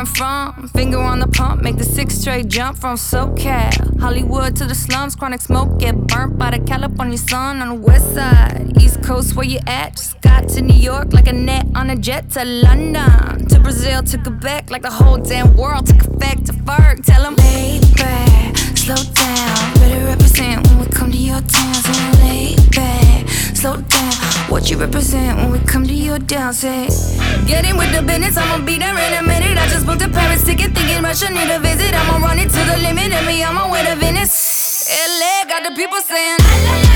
I'm from. Finger on the pump, make the six straight jump from SoCal. Hollywood to the slums, chronic smoke, get burnt by the California sun on the west side. East Coast, where you at? Just got to New York like a net on a jet to London. To Brazil, to Quebec, like the whole damn world took effect to Ferg. Tell them, lay back, slow down. Better represent when we come to your town. So lay back, slow down. What you represent when we come to your down, say Get in with the business, I'ma be ticket, thinking Russia need a visit. I'ma run it to the limit, and me on my way to Venice. LA got the people saying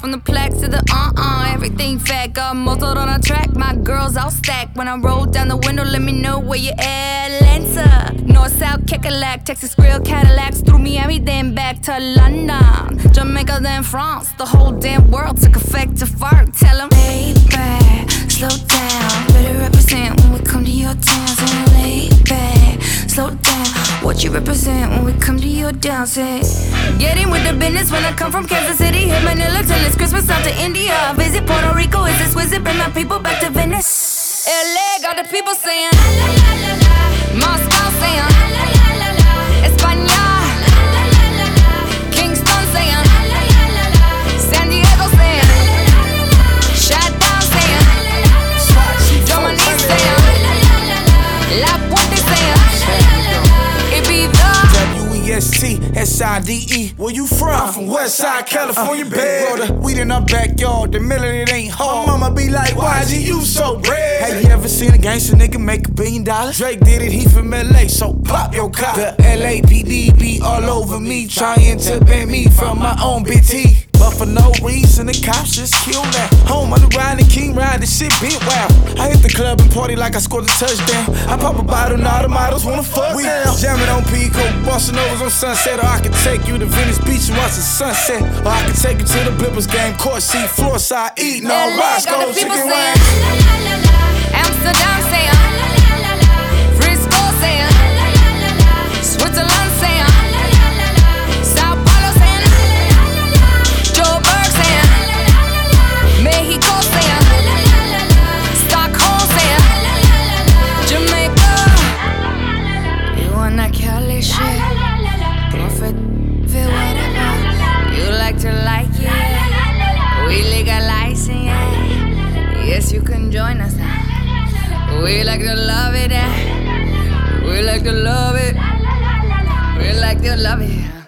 from the plaques to the uh uh. Everything fat, got motored on a track. My girls all stacked. When I roll down the window, let me know where you at. Atlanta, North, South, Kekalak, Texas Grill, Cadillacs. Through Miami, then back to London. Jamaica, then France. The whole damn world took effect to fart. Tell them, back, slow down. Better represent when we come to your town. So lay back, slow down. What you represent when we come to your down, say Get in with the business when I come from Kansas City. Hit Manila till it's Christmas out to India. Visit Puerto Rico, is it Swiss? Bring my people back to Venice. LA got the people saying ah, Moscow saying ah, W-E-S-T-S-I-D-E. Where you from? I'm from Westside, California, uh. Roll the weed in our backyard, the million it ain't hard. My mama be like, why is you so red? Have you ever seen a gangster nigga make a billion dollars? Drake did it, he from LA, so pop your cop. The LAPD be all over me, trying to ban me from my own BT. But for no reason, the cops just kill that. Home on the ride, the king ride, the shit bent wild. I hit the club and party like I scored a touchdown. I pop a bottle, and all the models wanna fuck we down. Jamming on Pico, busting overs on Sunset, or I could take you to Venice Beach and watch the sunset. Or I could take you to the Clippers game, court seat, floor side, eating all LA got Roscoe the chicken wings. You can join us now we like to love it, eh? We like to love it. We like to love it.